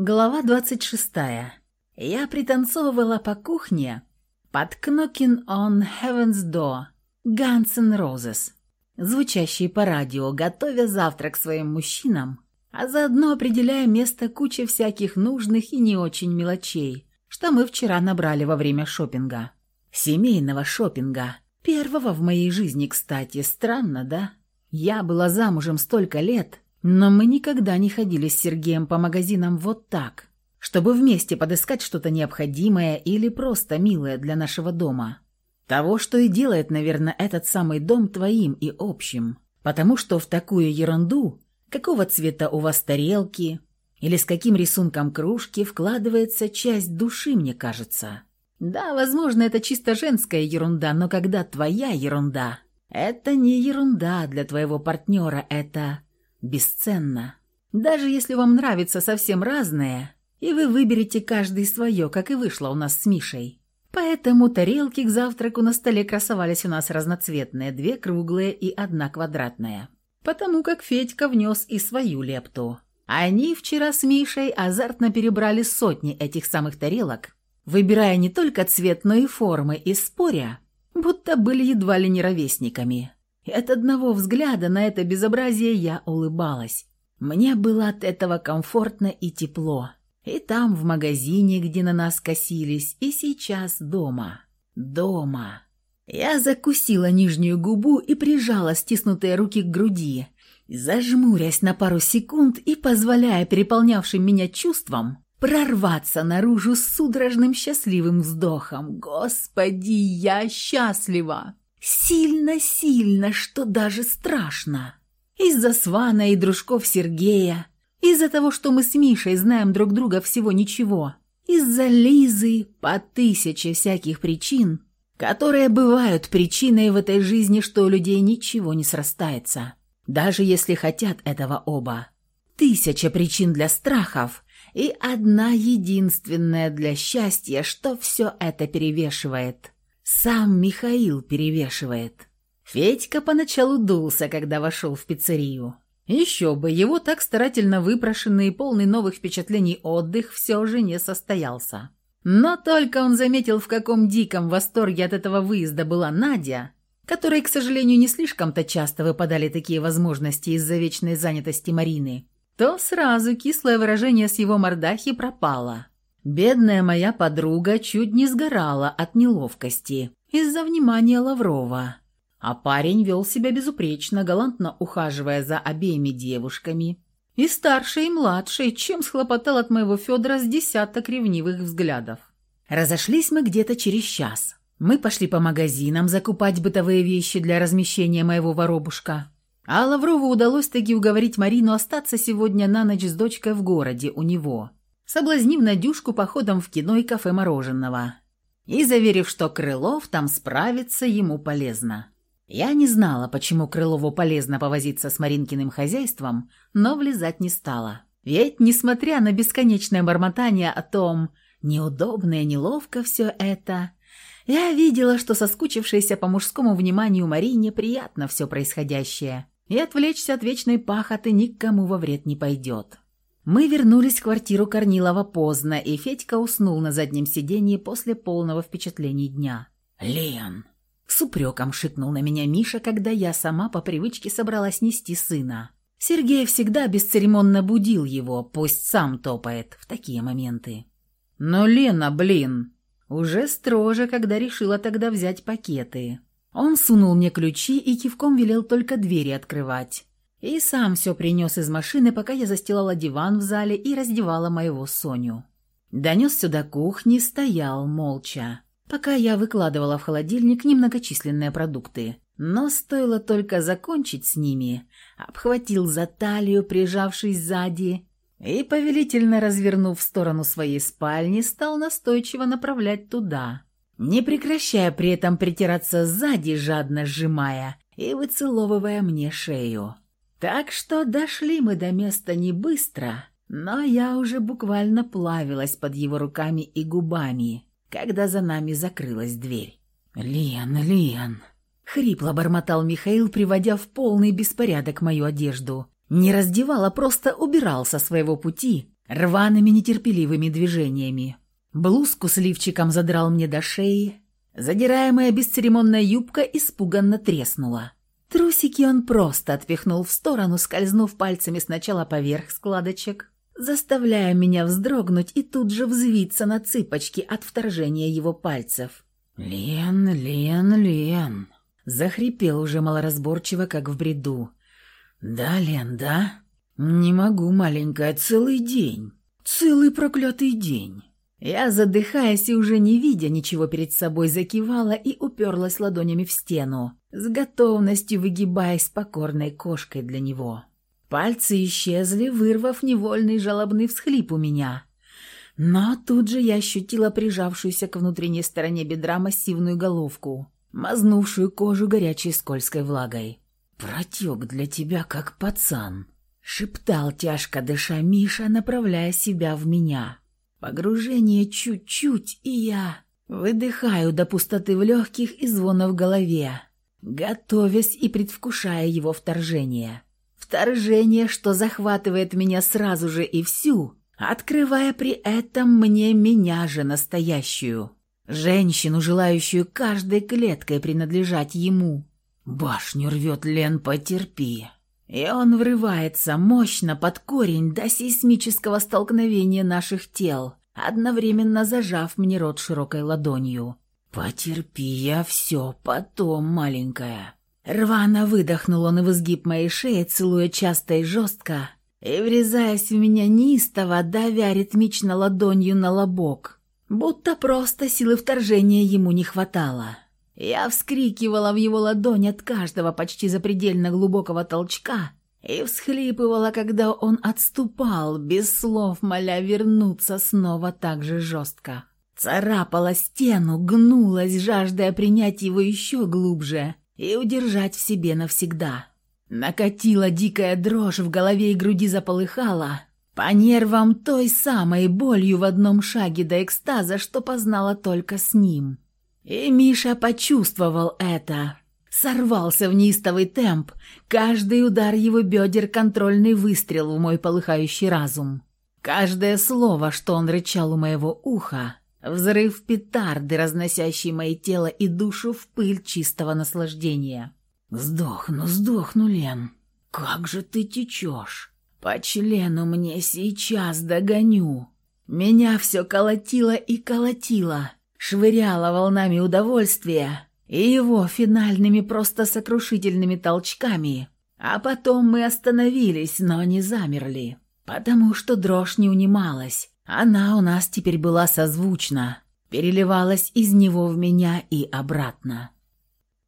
Глава 26. Я пританцовывала по кухне под «Knocking on Heaven's Door» Guns N' Roses, звучащий по радио, готовя завтрак своим мужчинам, а заодно определяя место кучи всяких нужных и не очень мелочей, что мы вчера набрали во время шопинга. Семейного шопинга. Первого в моей жизни, кстати. Странно, да? Я была замужем столько лет, но мы никогда не ходили с Сергеем по магазинам вот так, чтобы вместе подыскать что-то необходимое или просто милое для нашего дома. Того, что и делает, наверное, этот самый дом твоим и общим. Потому что в такую ерунду, какого цвета у вас тарелки, или с каким рисунком кружки, вкладывается часть души, мне кажется. Да, возможно, это чисто женская ерунда, но когда твоя ерунда, это не ерунда для твоего партнера, это бесценно. Даже если вам нравится совсем разное, и вы выберете каждый свое, как и вышло у нас с Мишей. Поэтому тарелки к завтраку на столе красовались у нас разноцветные, две круглые и одна квадратная. Потому как Федька внес и свою лепту. Они вчера с Мишей азартно перебрали сотни этих самых тарелок, выбирая не только цвет, но и формы, и споря, будто были едва ли не ровесниками. И от одного взгляда на это безобразие я улыбалась. Мне было от этого комфортно и тепло. И там, в магазине, где на нас косились, и сейчас дома. Дома. Я закусила нижнюю губу и прижала стиснутые руки к груди, зажмурясь на пару секунд и позволяя переполнявшим меня чувствам прорваться наружу с судорожным счастливым вздохом. «Господи, я счастлива!» Сильно-сильно, что даже страшно. Из-за Свана и дружков Сергея, из-за того, что мы с Мишей знаем друг друга всего ничего, из-за Лизы по тысяче всяких причин, которые бывают причиной в этой жизни, что у людей ничего не срастается, даже если хотят этого оба. Тысяча причин для страхов и одна единственная для счастья, что все это перевешивает – сам Михаил перевешивает. Федька поначалу дулся, когда вошел в пиццерию. Еще бы, его так старательно выпрошенный и полный новых впечатлений отдых все же не состоялся. Но только он заметил, в каком диком восторге от этого выезда была Надя, которой, к сожалению, не слишком-то часто выпадали такие возможности из-за вечной занятости Марины, то сразу кислое выражение с его мордахи пропало. Бедная моя подруга чуть не сгорала от неловкости из-за внимания Лаврова. А парень вел себя безупречно, галантно ухаживая за обеими девушками. И старшей, и младшей, чем схлопотал от моего Федора с десяток ревнивых взглядов. Разошлись мы где-то через час. Мы пошли по магазинам закупать бытовые вещи для размещения моего воробушка. А Лаврову удалось таки уговорить Марину остаться сегодня на ночь с дочкой в городе у него соблазнив Надюшку походом в кино и кафе мороженого. И заверив, что Крылов там справится, ему полезно. Я не знала, почему Крылову полезно повозиться с Маринкиным хозяйством, но влезать не стала. Ведь, несмотря на бесконечное бормотание о том, неудобно и неловко все это, я видела, что соскучившейся по мужскому вниманию Марине приятно все происходящее, и отвлечься от вечной пахоты никому во вред не пойдет. Мы вернулись в квартиру Корнилова поздно, и Федька уснул на заднем сиденье после полного впечатления дня. «Лен!» С упреком шикнул на меня Миша, когда я сама по привычке собралась нести сына. Сергей всегда бесцеремонно будил его, пусть сам топает в такие моменты. «Но Лена, блин!» Уже строже, когда решила тогда взять пакеты. Он сунул мне ключи и кивком велел только двери открывать. И сам все принес из машины, пока я застилала диван в зале и раздевала моего Соню. Донес сюда кухни, стоял молча, пока я выкладывала в холодильник немногочисленные продукты. Но стоило только закончить с ними, обхватил за талию, прижавшись сзади, и, повелительно развернув в сторону своей спальни, стал настойчиво направлять туда, не прекращая при этом притираться сзади, жадно сжимая и выцеловывая мне шею. Так что дошли мы до места не быстро, но я уже буквально плавилась под его руками и губами, когда за нами закрылась дверь. «Лен, Лен!» — хрипло бормотал Михаил, приводя в полный беспорядок мою одежду. Не раздевал, а просто убирал со своего пути, рваными нетерпеливыми движениями. Блузку с лифчиком задрал мне до шеи, задираемая бесцеремонная юбка испуганно треснула. Трусики он просто отпихнул в сторону, скользнув пальцами сначала поверх складочек, заставляя меня вздрогнуть и тут же взвиться на цыпочки от вторжения его пальцев. «Лен, Лен, Лен!» Захрипел уже малоразборчиво, как в бреду. «Да, Лен, да? Не могу, маленькая, целый день. Целый проклятый день». Я, задыхаясь и уже не видя ничего перед собой, закивала и уперлась ладонями в стену, с готовностью выгибаясь покорной кошкой для него. Пальцы исчезли, вырвав невольный жалобный всхлип у меня. Но тут же я ощутила прижавшуюся к внутренней стороне бедра массивную головку, мазнувшую кожу горячей скользкой влагой. «Протек для тебя, как пацан», — шептал тяжко дыша Миша, направляя себя в меня. Погружение чуть-чуть, и я выдыхаю до пустоты в легких и звона в голове, готовясь и предвкушая его вторжение. Вторжение, что захватывает меня сразу же и всю, открывая при этом мне меня же настоящую. Женщину, желающую каждой клеткой принадлежать ему. Башню рвет Лен, потерпи. И он врывается мощно под корень до сейсмического столкновения наших тел, одновременно зажав мне рот широкой ладонью. «Потерпи, я все, потом, маленькая». Рвано выдохнул он в изгиб моей шеи, целуя часто и жестко, и, врезаясь в меня неистово, давя ритмично ладонью на лобок, будто просто силы вторжения ему не хватало. Я вскрикивала в его ладонь от каждого почти запредельно глубокого толчка и всхлипывала, когда он отступал, без слов моля вернуться снова так же жестко. Царапала стену, гнулась, жаждая принять его еще глубже и удержать в себе навсегда. Накатила дикая дрожь, в голове и груди заполыхала, по нервам той самой болью в одном шаге до экстаза, что познала только с ним. И Миша почувствовал это. Сорвался в неистовый темп. Каждый удар его бедер — контрольный выстрел в мой полыхающий разум. Каждое слово, что он рычал у моего уха — взрыв петарды, разносящий мое тело и душу в пыль чистого наслаждения. «Сдохну, сдохну, Лен. Как же ты течешь? По члену мне сейчас догоню». Меня все колотило и колотило — швыряла волнами удовольствия и его финальными просто сокрушительными толчками, а потом мы остановились, но не замерли, потому что дрожь не унималась. Она у нас теперь была созвучна, переливалась из него в меня и обратно.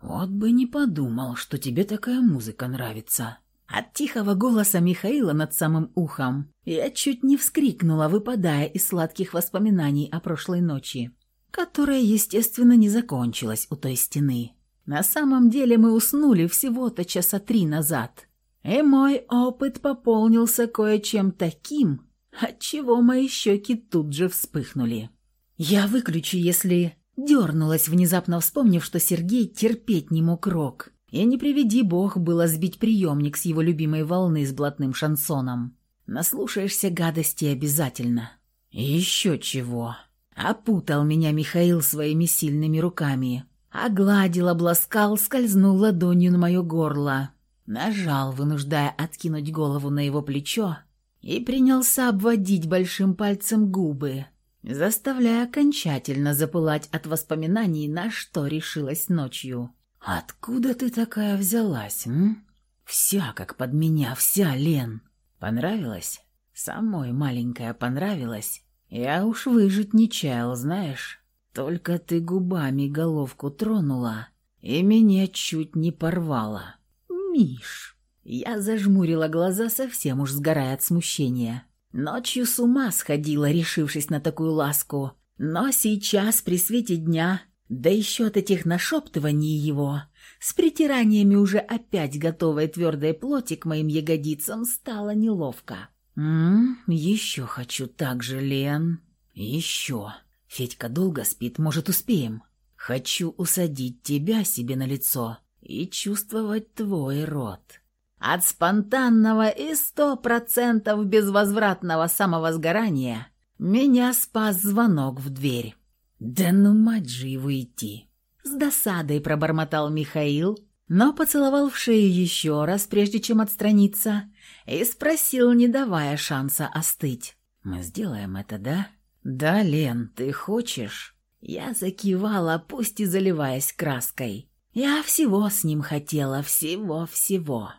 «Вот бы не подумал, что тебе такая музыка нравится». От тихого голоса Михаила над самым ухом я чуть не вскрикнула, выпадая из сладких воспоминаний о прошлой ночи которая, естественно, не закончилась у той стены. На самом деле мы уснули всего-то часа три назад, и мой опыт пополнился кое-чем таким, отчего мои щеки тут же вспыхнули. Я выключу, если... Дернулась, внезапно вспомнив, что Сергей терпеть не мог рок. И не приведи бог было сбить приемник с его любимой волны с блатным шансоном. Наслушаешься гадости обязательно. Еще чего. Опутал меня Михаил своими сильными руками. Огладил, обласкал, скользнул ладонью на мое горло. Нажал, вынуждая откинуть голову на его плечо, и принялся обводить большим пальцем губы, заставляя окончательно запылать от воспоминаний, на что решилась ночью. «Откуда ты такая взялась, м? Вся как под меня, вся, Лен. Понравилась? Самой маленькая понравилась?» Я уж выжить не чаял, знаешь. Только ты губами головку тронула, и меня чуть не порвала. Миш. Я зажмурила глаза, совсем уж сгорая от смущения. Ночью с ума сходила, решившись на такую ласку. Но сейчас, при свете дня, да еще от этих нашептываний его, с притираниями уже опять готовой твердой плоти к моим ягодицам, стало неловко. «М -м, еще хочу так же, Лен. Еще. Федька долго спит, может, успеем. Хочу усадить тебя себе на лицо и чувствовать твой рот. От спонтанного и сто процентов безвозвратного самовозгорания меня спас звонок в дверь. «Да ну мать же его идти!» С досадой пробормотал Михаил, но поцеловал в шею еще раз, прежде чем отстраниться, и спросил, не давая шанса остыть. «Мы сделаем это, да?» «Да, Лен, ты хочешь?» Я закивала, пусть и заливаясь краской. Я всего с ним хотела, всего-всего.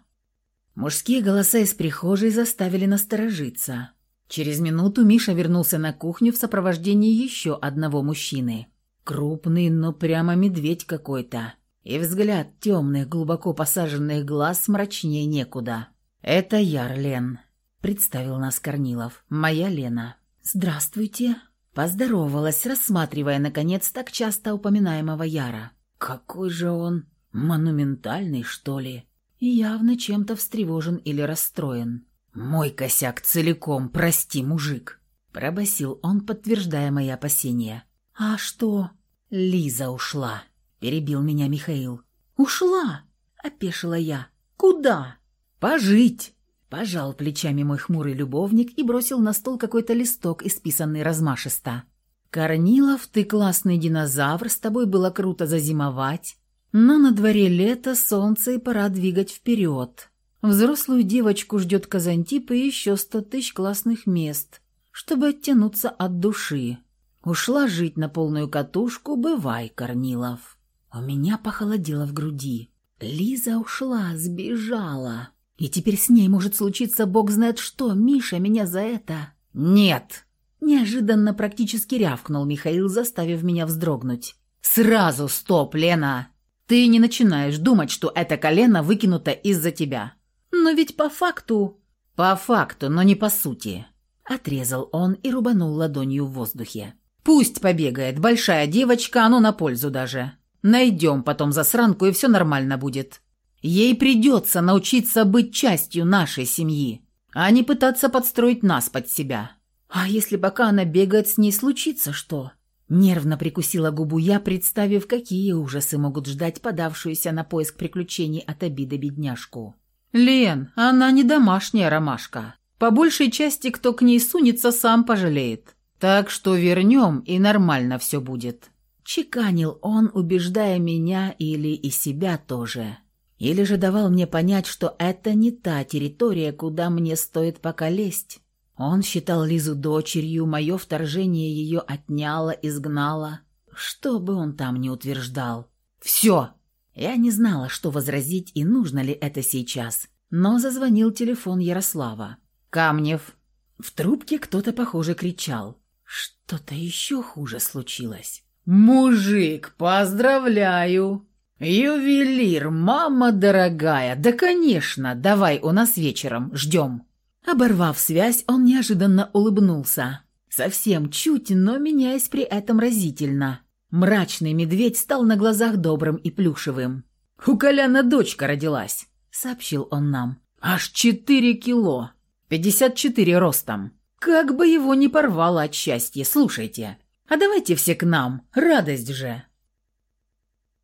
Мужские голоса из прихожей заставили насторожиться. Через минуту Миша вернулся на кухню в сопровождении еще одного мужчины. Крупный, но прямо медведь какой-то. И взгляд темных, глубоко посаженных глаз мрачнее некуда. «Это Яр, Лен», — представил нас Корнилов. «Моя Лена». «Здравствуйте», — поздоровалась, рассматривая, наконец, так часто упоминаемого Яра. «Какой же он монументальный, что ли?» И явно чем-то встревожен или расстроен. «Мой косяк целиком, прости, мужик», — пробасил он, подтверждая мои опасения. «А что?» «Лиза ушла», — перебил меня Михаил. «Ушла?» — опешила я. «Куда?» «Пожить!» — пожал плечами мой хмурый любовник и бросил на стол какой-то листок, исписанный размашисто. «Корнилов, ты классный динозавр, с тобой было круто зазимовать, но на дворе лето, солнце и пора двигать вперед. Взрослую девочку ждет Казантип и еще сто тысяч классных мест, чтобы оттянуться от души. Ушла жить на полную катушку, бывай, Корнилов. У меня похолодело в груди. Лиза ушла, сбежала. И теперь с ней может случиться бог знает что. Миша меня за это... Нет! Неожиданно практически рявкнул Михаил, заставив меня вздрогнуть. «Сразу стоп, Лена! Ты не начинаешь думать, что это колено выкинуто из-за тебя. Но ведь по факту...» «По факту, но не по сути», — отрезал он и рубанул ладонью в воздухе. Пусть побегает, большая девочка, оно на пользу даже. Найдем потом засранку, и все нормально будет. Ей придется научиться быть частью нашей семьи, а не пытаться подстроить нас под себя. А если пока она бегает, с ней случится что? Нервно прикусила губу я, представив, какие ужасы могут ждать подавшуюся на поиск приключений от обиды бедняжку. «Лен, она не домашняя ромашка. По большей части, кто к ней сунется, сам пожалеет. Так что вернем, и нормально все будет». Чеканил он, убеждая меня или и себя тоже. Или же давал мне понять, что это не та территория, куда мне стоит пока лезть. Он считал Лизу дочерью, мое вторжение ее отняло, изгнало. Что бы он там ни утверждал. «Все!» Я не знала, что возразить и нужно ли это сейчас, но зазвонил телефон Ярослава. «Камнев». В трубке кто-то, похоже, кричал. Что-то еще хуже случилось. «Мужик, поздравляю!» «Ювелир, мама дорогая! Да, конечно! Давай у нас вечером, ждем!» Оборвав связь, он неожиданно улыбнулся. Совсем чуть, но меняясь при этом разительно. Мрачный медведь стал на глазах добрым и плюшевым. «У Коляна дочка родилась», — сообщил он нам. «Аж четыре кило, пятьдесят четыре ростом. Как бы его не порвало от счастья, слушайте. А давайте все к нам, радость же!»